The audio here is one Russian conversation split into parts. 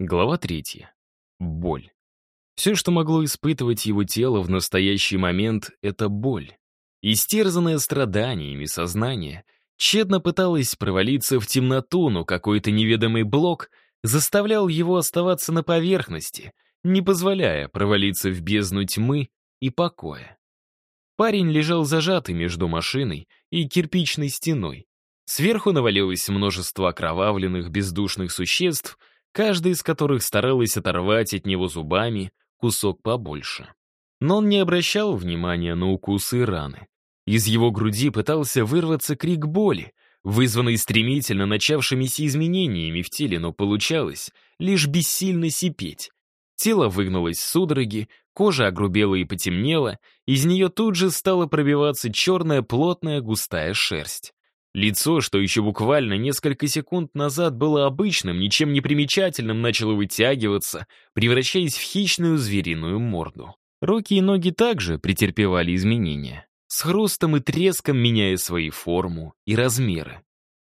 Глава третья. Боль. Все, что могло испытывать его тело в настоящий момент, — это боль. Истерзанное страданиями сознание тщетно пыталось провалиться в темноту, но какой-то неведомый блок заставлял его оставаться на поверхности, не позволяя провалиться в бездну тьмы и покоя. Парень лежал зажатый между машиной и кирпичной стеной. Сверху навалилось множество окровавленных бездушных существ — каждая из которых старалась оторвать от него зубами кусок побольше. Но он не обращал внимания на укусы и раны. Из его груди пытался вырваться крик боли, вызванный стремительно начавшимися изменениями в теле, но получалось лишь бессильно сипеть. Тело выгнулось в судороги, кожа огрубела и потемнела, из нее тут же стала пробиваться черная плотная густая шерсть. Лицо, что еще буквально несколько секунд назад было обычным, ничем не примечательным, начало вытягиваться, превращаясь в хищную звериную морду. Руки и ноги также претерпевали изменения, с хрустом и треском меняя свои форму и размеры.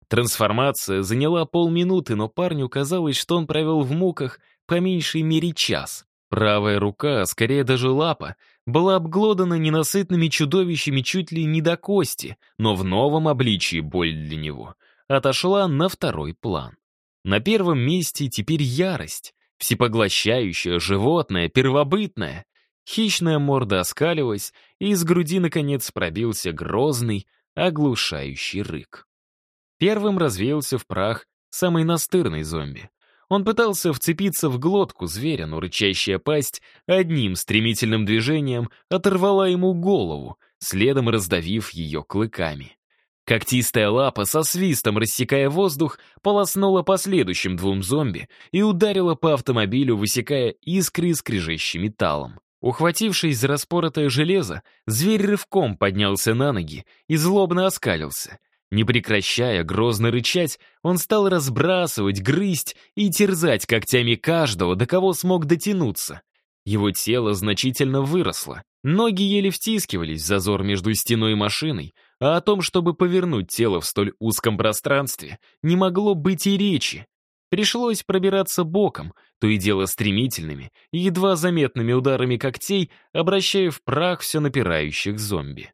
Трансформация заняла полминуты, но парню казалось, что он провел в муках по меньшей мере час. Правая рука, скорее даже лапа, была обглодана ненасытными чудовищами чуть ли не до кости, но в новом обличии боль для него отошла на второй план. На первом месте теперь ярость, всепоглощающая, животная, первобытная. Хищная морда оскалилась, и из груди, наконец, пробился грозный, оглушающий рык. Первым развеялся в прах самый настырный зомби. Он пытался вцепиться в глотку зверя, но рычащая пасть одним стремительным движением оторвала ему голову, следом раздавив ее клыками. Когтистая лапа со свистом, рассекая воздух, полоснула последующим двум зомби и ударила по автомобилю, высекая искры, скрежещи металлом. Ухватившись за распоротое железо, зверь рывком поднялся на ноги и злобно оскалился — не прекращая грозно рычать, он стал разбрасывать, грызть и терзать когтями каждого, до кого смог дотянуться. Его тело значительно выросло. Ноги еле втискивались в зазор между стеной и машиной, а о том, чтобы повернуть тело в столь узком пространстве, не могло быть и речи. Пришлось пробираться боком, то и дело стремительными, едва заметными ударами когтей, обращая в прах все напирающих зомби.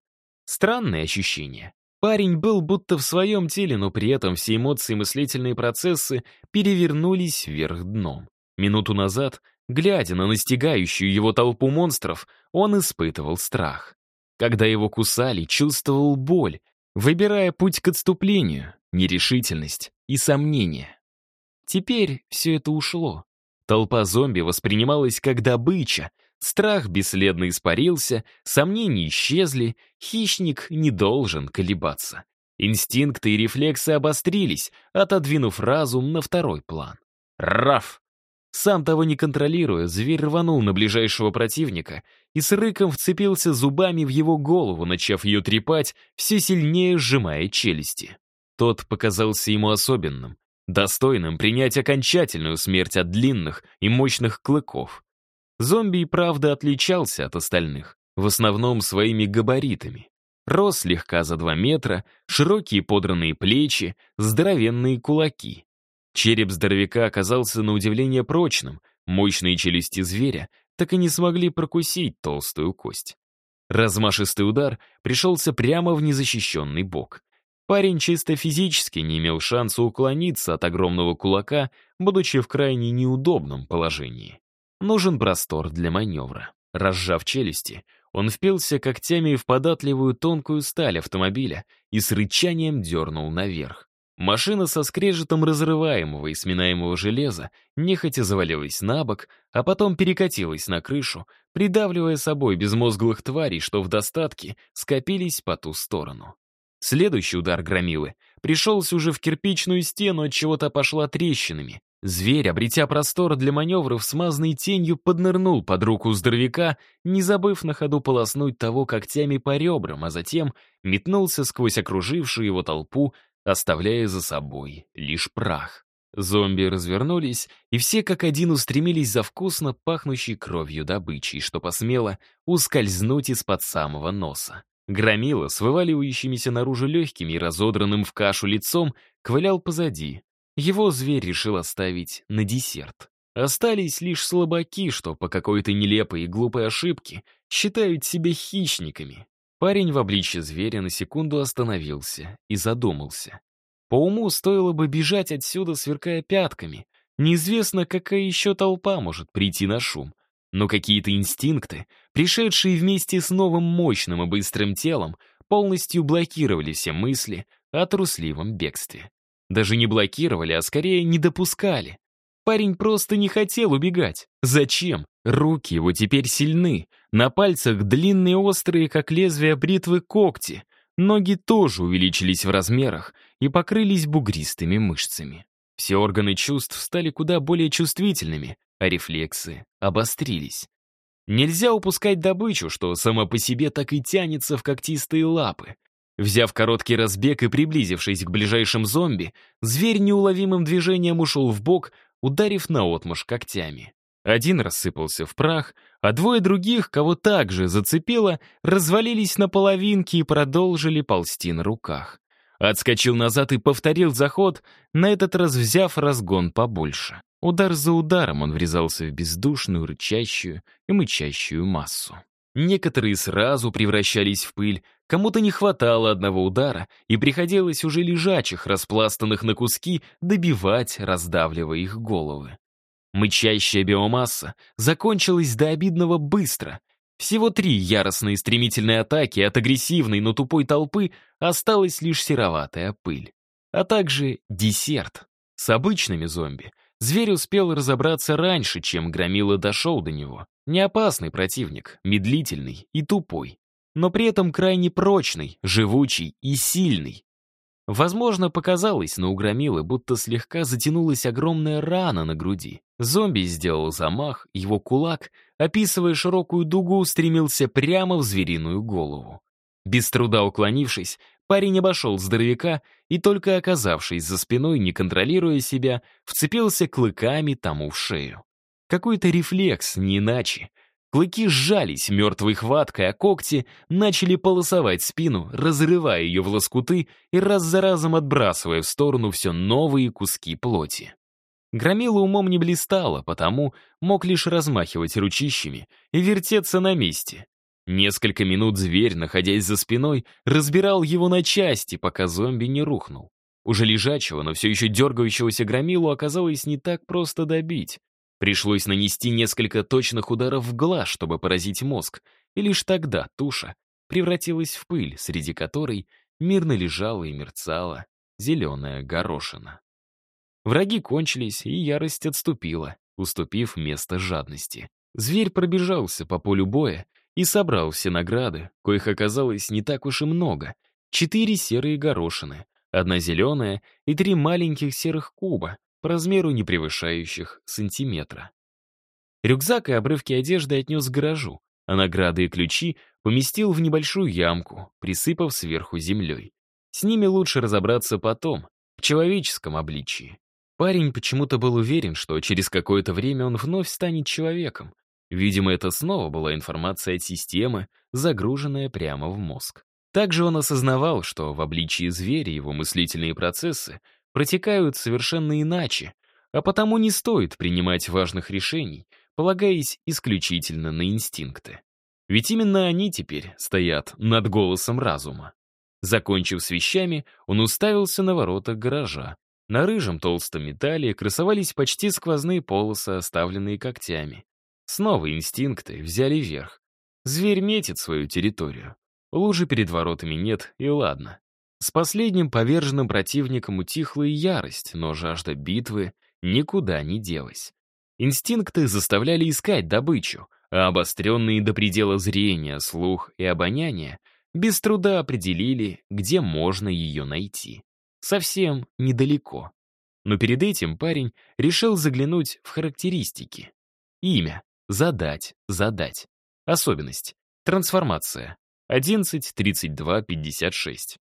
Странное ощущение. Парень был будто в своем теле, но при этом все эмоции и мыслительные процессы перевернулись вверх дном. Минуту назад, глядя на настигающую его толпу монстров, он испытывал страх. Когда его кусали, чувствовал боль, выбирая путь к отступлению, нерешительность и сомнение. Теперь все это ушло. Толпа зомби воспринималась как добыча, Страх бесследно испарился, сомнения исчезли, хищник не должен колебаться. Инстинкты и рефлексы обострились, отодвинув разум на второй план. Раф! Сам того не контролируя, зверь рванул на ближайшего противника и с рыком вцепился зубами в его голову, начав ее трепать, все сильнее сжимая челюсти. Тот показался ему особенным, достойным принять окончательную смерть от длинных и мощных клыков. Зомби и правда отличался от остальных, в основном своими габаритами. Рос слегка за два метра, широкие подранные плечи, здоровенные кулаки. Череп здоровяка оказался на удивление прочным, мощные челюсти зверя так и не смогли прокусить толстую кость. Размашистый удар пришелся прямо в незащищенный бок. Парень чисто физически не имел шанса уклониться от огромного кулака, будучи в крайне неудобном положении. Нужен простор для маневра. Разжав челюсти, он впился когтями в податливую тонкую сталь автомобиля и с рычанием дернул наверх. Машина со скрежетом разрываемого и сминаемого железа нехотя завалилась на бок, а потом перекатилась на крышу, придавливая собой безмозглых тварей, что в достатке скопились по ту сторону. Следующий удар громилы пришелся уже в кирпичную стену, от чего-то пошла трещинами, Зверь, обретя простор для маневров, смазанной тенью поднырнул под руку здоровяка, не забыв на ходу полоснуть того когтями по ребрам, а затем метнулся сквозь окружившую его толпу, оставляя за собой лишь прах. Зомби развернулись, и все как один устремились за вкусно пахнущей кровью добычей, что посмело ускользнуть из-под самого носа. Громила с вываливающимися наружу легкими и разодранным в кашу лицом ковылял позади, его зверь решил оставить на десерт. Остались лишь слабаки, что по какой-то нелепой и глупой ошибке считают себя хищниками. Парень в обличье зверя на секунду остановился и задумался. По уму стоило бы бежать отсюда, сверкая пятками. Неизвестно, какая еще толпа может прийти на шум. Но какие-то инстинкты, пришедшие вместе с новым мощным и быстрым телом, полностью блокировали все мысли о трусливом бегстве. Даже не блокировали, а скорее не допускали. Парень просто не хотел убегать. Зачем? Руки его теперь сильны. На пальцах длинные острые, как лезвие бритвы, когти. Ноги тоже увеличились в размерах и покрылись бугристыми мышцами. Все органы чувств стали куда более чувствительными, а рефлексы обострились. Нельзя упускать добычу, что само по себе так и тянется в когтистые лапы. Взяв короткий разбег и приблизившись к ближайшим зомби, зверь неуловимым движением ушел в бок, ударив наотмашь когтями. Один рассыпался в прах, а двое других, кого также зацепило, развалились на половинки и продолжили ползти на руках. Отскочил назад и повторил заход, на этот раз взяв разгон побольше. Удар за ударом он врезался в бездушную, рычащую и мычащую массу. Некоторые сразу превращались в пыль, кому-то не хватало одного удара, и приходилось уже лежачих, распластанных на куски, добивать, раздавливая их головы. Мычащая биомасса закончилась до обидного быстро. Всего три яростные стремительные атаки от агрессивной, но тупой толпы осталась лишь сероватая пыль. А также десерт. С обычными зомби зверь успел разобраться раньше, чем Громила дошел до него. Не опасный противник, медлительный и тупой, но при этом крайне прочный, живучий и сильный. Возможно, показалось, но у Громилы будто слегка затянулась огромная рана на груди. Зомби сделал замах, его кулак, описывая широкую дугу, стремился прямо в звериную голову. Без труда уклонившись, парень обошел здоровяка и, только оказавшись за спиной, не контролируя себя, вцепился клыками тому в шею. Какой-то рефлекс, не иначе. Клыки сжались мертвой хваткой, а когти начали полосовать спину, разрывая ее в лоскуты и раз за разом отбрасывая в сторону все новые куски плоти. Громила умом не блистала, потому мог лишь размахивать ручищами и вертеться на месте. Несколько минут зверь, находясь за спиной, разбирал его на части, пока зомби не рухнул. Уже лежачего, но все еще дергающегося громилу оказалось не так просто добить. Пришлось нанести несколько точных ударов в глаз, чтобы поразить мозг, и лишь тогда туша превратилась в пыль, среди которой мирно лежала и мерцала зеленая горошина. Враги кончились, и ярость отступила, уступив место жадности. Зверь пробежался по полю боя и собрал все награды, коих оказалось не так уж и много. Четыре серые горошины, одна зеленая и три маленьких серых куба, по размеру не превышающих сантиметра. Рюкзак и обрывки одежды отнес к гаражу, а награды и ключи поместил в небольшую ямку, присыпав сверху землей. С ними лучше разобраться потом, в человеческом обличии. Парень почему-то был уверен, что через какое-то время он вновь станет человеком. Видимо, это снова была информация от системы, загруженная прямо в мозг. Также он осознавал, что в обличии зверя его мыслительные процессы протекают совершенно иначе, а потому не стоит принимать важных решений, полагаясь исключительно на инстинкты. Ведь именно они теперь стоят над голосом разума. Закончив с вещами, он уставился на ворота гаража. На рыжем толстом металле красовались почти сквозные полосы, оставленные когтями. Снова инстинкты взяли верх. Зверь метит свою территорию. Лужи перед воротами нет, и ладно. С последним поверженным противником утихла и ярость, но жажда битвы никуда не делась. Инстинкты заставляли искать добычу, а обостренные до предела зрения, слух и обоняние без труда определили, где можно ее найти. Совсем недалеко. Но перед этим парень решил заглянуть в характеристики. Имя. Задать. Задать. Особенность. Трансформация. 11, 32, 56.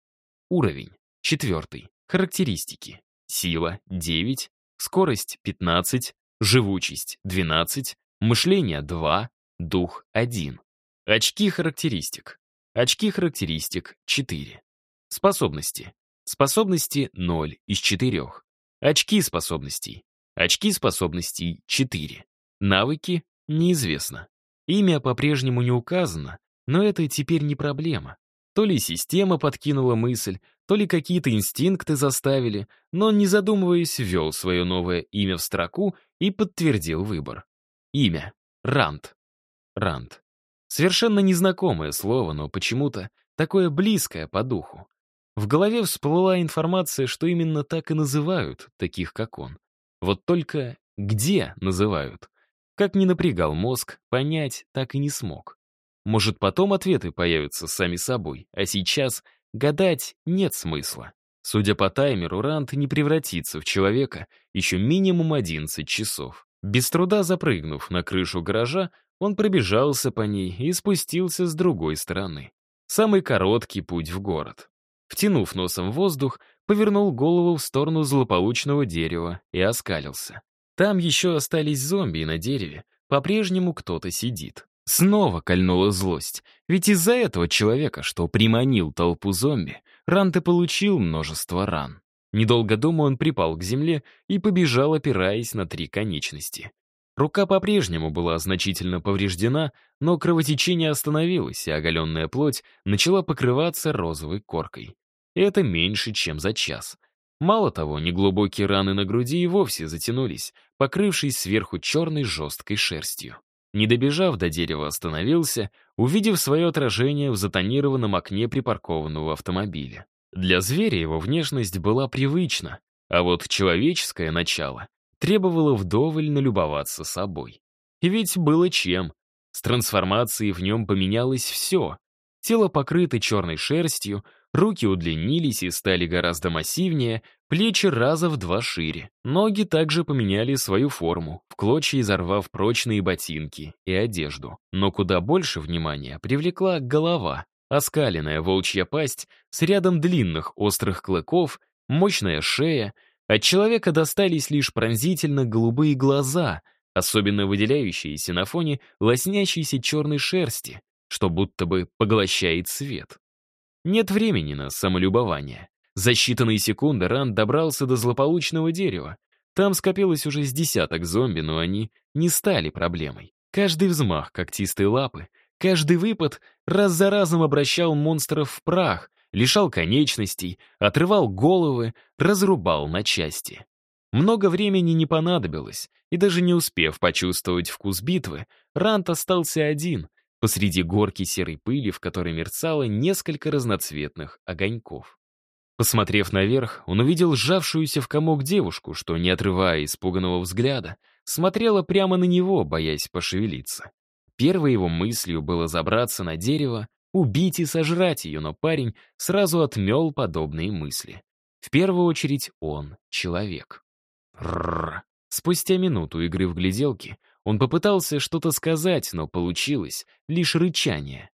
Уровень. Четвертый. Характеристики. Сила — 9, скорость — 15, живучесть — 12, мышление — 2, дух — 1. Очки характеристик. Очки характеристик — 4. Способности. Способности — 0 из 4. Очки способностей. Очки способностей — 4. Навыки — неизвестно. Имя по-прежнему не указано, но это теперь не проблема. То ли система подкинула мысль, то ли какие-то инстинкты заставили, но не задумываясь, ввел свое новое имя в строку и подтвердил выбор. Имя. Рант. Рант. Совершенно незнакомое слово, но почему-то такое близкое по духу. В голове всплыла информация, что именно так и называют таких, как он. Вот только где называют? Как ни напрягал мозг, понять так и не смог. Может, потом ответы появятся сами собой, а сейчас гадать нет смысла. Судя по таймеру, Рант не превратится в человека еще минимум 11 часов. Без труда запрыгнув на крышу гаража, он пробежался по ней и спустился с другой стороны. Самый короткий путь в город. Втянув носом воздух, повернул голову в сторону злополучного дерева и оскалился. Там еще остались зомби на дереве, по-прежнему кто-то сидит. Снова кольнула злость, ведь из-за этого человека, что приманил толпу зомби, Ранте получил множество ран. Недолго думая, он припал к земле и побежал, опираясь на три конечности. Рука по-прежнему была значительно повреждена, но кровотечение остановилось, и оголенная плоть начала покрываться розовой коркой. И это меньше, чем за час. Мало того, неглубокие раны на груди и вовсе затянулись, покрывшись сверху черной жесткой шерстью. Не добежав до дерева, остановился, увидев свое отражение в затонированном окне припаркованного автомобиля. Для зверя его внешность была привычна, а вот человеческое начало требовало вдоволь налюбоваться собой. И ведь было чем. С трансформацией в нем поменялось все. Тело покрыто черной шерстью, руки удлинились и стали гораздо массивнее, плечи раза в два шире. Ноги также поменяли свою форму, в клочья изорвав прочные ботинки и одежду. Но куда больше внимания привлекла голова, оскаленная волчья пасть с рядом длинных острых клыков, мощная шея — от человека достались лишь пронзительно голубые глаза, особенно выделяющиеся на фоне лоснящейся черной шерсти, что будто бы поглощает свет. Нет времени на самолюбование. За считанные секунды Ранд добрался до злополучного дерева. Там скопилось уже с десяток зомби, но они не стали проблемой. Каждый взмах когтистой лапы, каждый выпад раз за разом обращал монстров в прах, лишал конечностей, отрывал головы, разрубал на части. Много времени не понадобилось, и даже не успев почувствовать вкус битвы, Рант остался один, посреди горки серой пыли, в которой мерцало несколько разноцветных огоньков. Посмотрев наверх, он увидел сжавшуюся в комок девушку, что, не отрывая испуганного взгляда, смотрела прямо на него, боясь пошевелиться. Первой его мыслью было забраться на дерево убить и сожрать ее, но парень сразу отмел подобные мысли. В первую очередь он — человек. Рррр. Спустя минуту игры в гляделки он попытался что-то сказать, но получилось лишь рычание.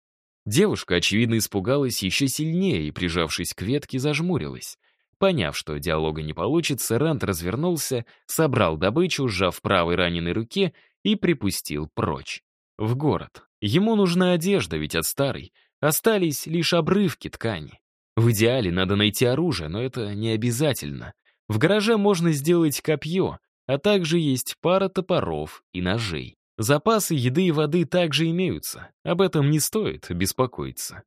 Девушка, очевидно, испугалась еще сильнее и, прижавшись к ветке, зажмурилась. Поняв, что диалога не получится, Рант развернулся, собрал добычу, сжав правой раненой руке и припустил прочь. В город. Ему нужна одежда, ведь от старой остались лишь обрывки ткани. В идеале надо найти оружие, но это не обязательно. В гараже можно сделать копье, а также есть пара топоров и ножей. Запасы еды и воды также имеются, об этом не стоит беспокоиться.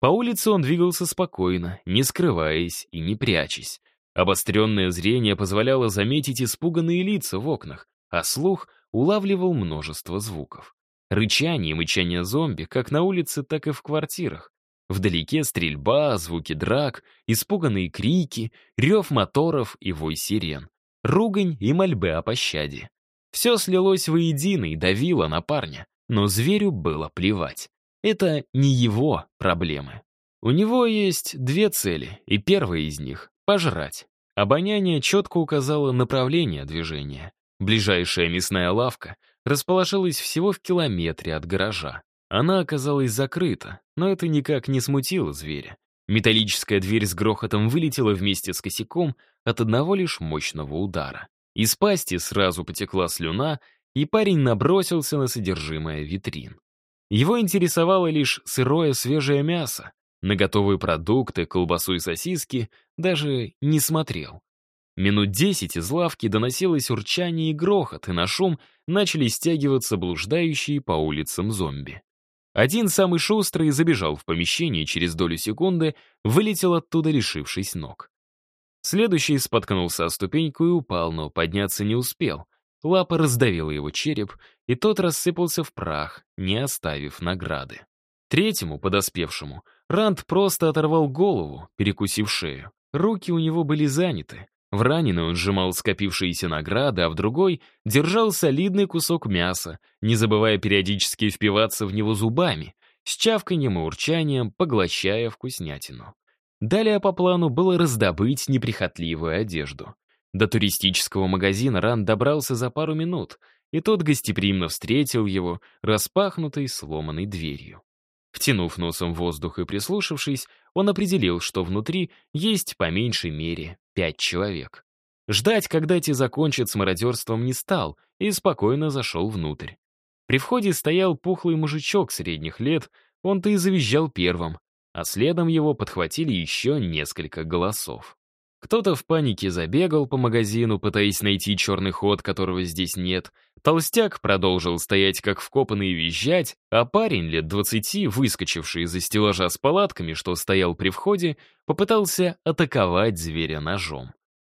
По улице он двигался спокойно, не скрываясь и не прячась. Обостренное зрение позволяло заметить испуганные лица в окнах, а слух улавливал множество звуков. Рычание и мычание зомби как на улице, так и в квартирах. Вдалеке стрельба, звуки драк, испуганные крики, рев моторов и вой сирен. Ругань и мольбы о пощаде. Все слилось воедино и давило на парня, но зверю было плевать. Это не его проблемы. У него есть две цели, и первая из них — пожрать. Обоняние четко указало направление движения. Ближайшая мясная лавка — расположилась всего в километре от гаража. Она оказалась закрыта, но это никак не смутило зверя. Металлическая дверь с грохотом вылетела вместе с косяком от одного лишь мощного удара. Из пасти сразу потекла слюна, и парень набросился на содержимое витрин. Его интересовало лишь сырое свежее мясо. На готовые продукты, колбасу и сосиски даже не смотрел. Минут десять из лавки доносилось урчание и грохот, и на шум начали стягиваться блуждающие по улицам зомби. Один самый шустрый забежал в помещение через долю секунды, вылетел оттуда, лишившись ног. Следующий споткнулся о ступеньку и упал, но подняться не успел. Лапа раздавила его череп, и тот рассыпался в прах, не оставив награды. Третьему, подоспевшему, Ранд просто оторвал голову, перекусив шею. Руки у него были заняты. В раненый он сжимал скопившиеся награды, а в другой держал солидный кусок мяса, не забывая периодически впиваться в него зубами, с чавканьем и урчанием, поглощая вкуснятину. Далее по плану было раздобыть неприхотливую одежду. До туристического магазина Ран добрался за пару минут, и тот гостеприимно встретил его распахнутой сломанной дверью. Втянув носом воздух и прислушавшись, он определил, что внутри есть по меньшей мере пять человек. Ждать, когда те закончат с мародерством, не стал и спокойно зашел внутрь. При входе стоял пухлый мужичок средних лет, он-то и завизжал первым, а следом его подхватили еще несколько голосов. Кто-то в панике забегал по магазину, пытаясь найти черный ход, которого здесь нет. Толстяк продолжил стоять как вкопанный и визжать, а парень лет двадцати, выскочивший из-за стеллажа с палатками, что стоял при входе, попытался атаковать зверя ножом.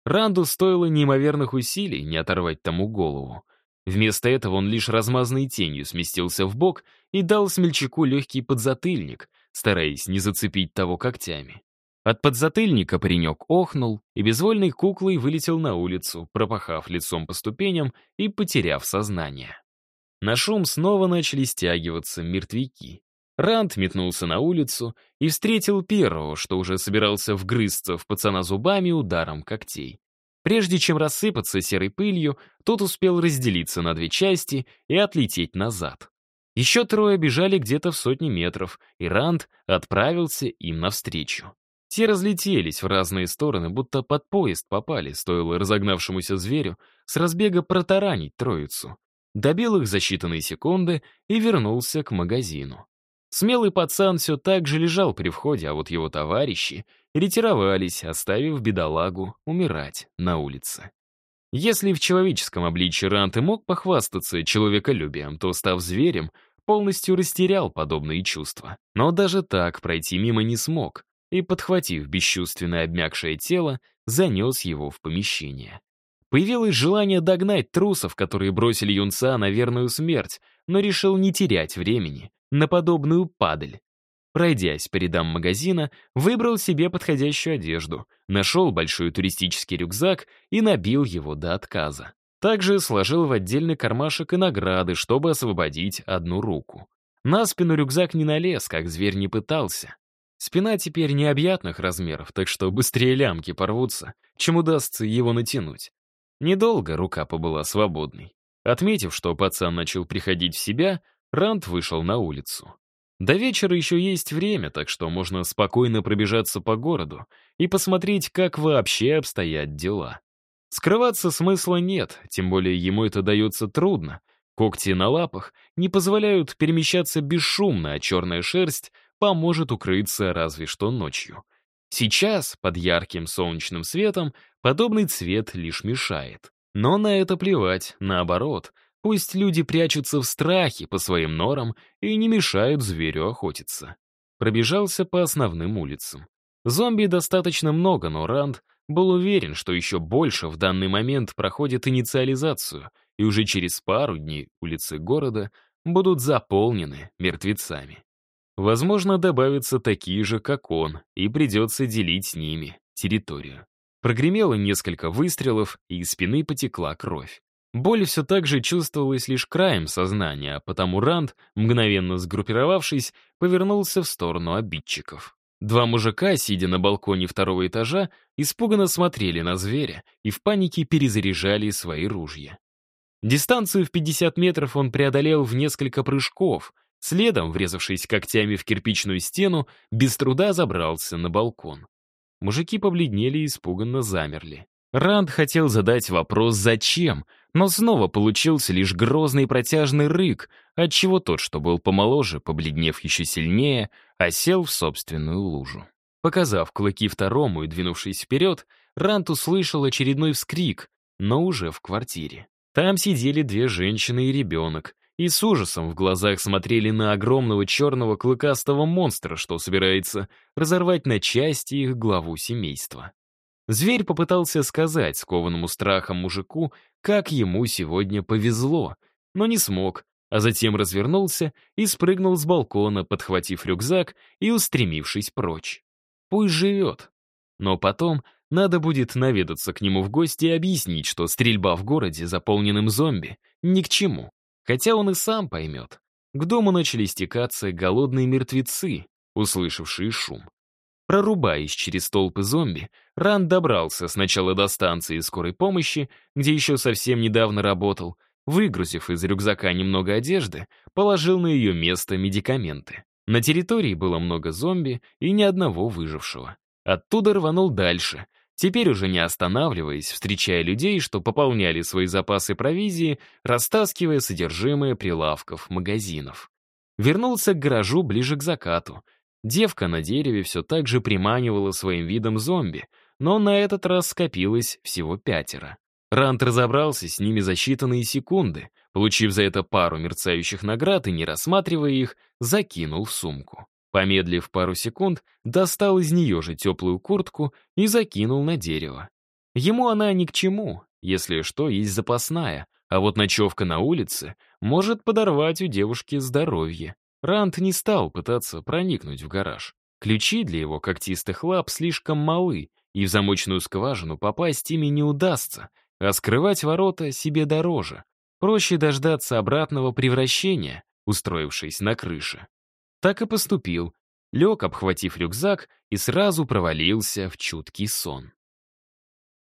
Ранду стоило неимоверных усилий не оторвать тому голову. Вместо этого он лишь размазанной тенью сместился в бок и дал смельчаку легкий подзатыльник — стараясь не зацепить того когтями. От подзатыльника паренек охнул и безвольной куклой вылетел на улицу, пропахав лицом по ступеням и потеряв сознание. На шум снова начали стягиваться мертвяки. Ранд метнулся на улицу и встретил первого, что уже собирался вгрызться в пацана зубами ударом когтей. Прежде чем рассыпаться серой пылью, тот успел разделиться на две части и отлететь назад. Еще трое бежали где-то в сотни метров, и Ранд отправился им навстречу. Те разлетелись в разные стороны, будто под поезд попали, стоило разогнавшемуся зверю с разбега протаранить троицу. Добил их за считанные секунды и вернулся к магазину. Смелый пацан все так же лежал при входе, а вот его товарищи ретировались, оставив бедолагу умирать на улице. Если в человеческом обличье Рант и мог похвастаться человеколюбием, то, став зверем, полностью растерял подобные чувства. Но даже так пройти мимо не смог, и, подхватив бесчувственное обмякшее тело, занес его в помещение. Появилось желание догнать трусов, которые бросили юнца на верную смерть, но решил не терять времени на подобную падаль. Пройдясь по рядам магазина, выбрал себе подходящую одежду, нашел большой туристический рюкзак и набил его до отказа. Также сложил в отдельный кармашек и награды, чтобы освободить одну руку. На спину рюкзак не налез, как зверь не пытался. Спина теперь необъятных размеров, так что быстрее лямки порвутся, чем удастся его натянуть. Недолго рука побыла свободной. Отметив, что пацан начал приходить в себя, Рант вышел на улицу. До вечера еще есть время, так что можно спокойно пробежаться по городу и посмотреть, как вообще обстоят дела. Скрываться смысла нет, тем более ему это дается трудно. Когти на лапах не позволяют перемещаться бесшумно, а черная шерсть поможет укрыться разве что ночью. Сейчас, под ярким солнечным светом, подобный цвет лишь мешает. Но на это плевать, наоборот, Пусть люди прячутся в страхе по своим норам и не мешают зверю охотиться. Пробежался по основным улицам. Зомби достаточно много, но Ранд был уверен, что еще больше в данный момент проходит инициализацию, и уже через пару дней улицы города будут заполнены мертвецами. Возможно, добавятся такие же, как он, и придется делить с ними территорию. Прогремело несколько выстрелов, и из спины потекла кровь. Боль все так же чувствовалась лишь краем сознания, а потому Ранд, мгновенно сгруппировавшись, повернулся в сторону обидчиков. Два мужика, сидя на балконе второго этажа, испуганно смотрели на зверя и в панике перезаряжали свои ружья. Дистанцию в 50 метров он преодолел в несколько прыжков, следом, врезавшись когтями в кирпичную стену, без труда забрался на балкон. Мужики побледнели и испуганно замерли. Ранд хотел задать вопрос «Зач?», но снова получился лишь грозный протяжный рык, отчего тот, что был помоложе, побледнев еще сильнее, осел в собственную лужу. Показав клыки второму и двинувшись вперед, Рант услышал очередной вскрик, но уже в квартире. Там сидели две женщины и ребенок, и с ужасом в глазах смотрели на огромного черного клыкастого монстра, что собирается разорвать на части их главу семейства. Зверь попытался сказать скованному страхом мужику, как ему сегодня повезло, но не смог, а затем развернулся и спрыгнул с балкона, подхватив рюкзак и устремившись прочь. Пусть живет. Но потом надо будет наведаться к нему в гости и объяснить, что стрельба в городе, заполненным зомби, ни к чему. Хотя он и сам поймет. К дому начали стекаться голодные мертвецы, услышавшие шум. Прорубаясь через толпы зомби, Ран добрался сначала до станции скорой помощи, где еще совсем недавно работал, Выгрузив из рюкзака немного одежды, положил на ее место медикаменты. На территории было много зомби и ни одного выжившего. Оттуда рванул дальше, теперь уже не останавливаясь, встречая людей, что пополняли свои запасы провизии, растаскивая содержимое прилавков, магазинов. Вернулся к гаражу ближе к закату. Девка на дереве все так же приманивала своим видом зомби, но на этот раз скопилось всего пятеро. Рант разобрался с ними за считанные секунды, получив за это пару мерцающих наград и, не рассматривая их, закинул в сумку. Помедлив пару секунд, достал из нее же теплую куртку и закинул на дерево. Ему она ни к чему, если что, есть запасная, а вот ночевка на улице может подорвать у девушки здоровье. Рант не стал пытаться проникнуть в гараж. Ключи для его когтистых лап слишком малы, и в замочную скважину попасть ими не удастся, а скрывать ворота себе дороже. Проще дождаться обратного превращения, устроившись на крыше. Так и поступил. Лег, обхватив рюкзак, и сразу провалился в чуткий сон.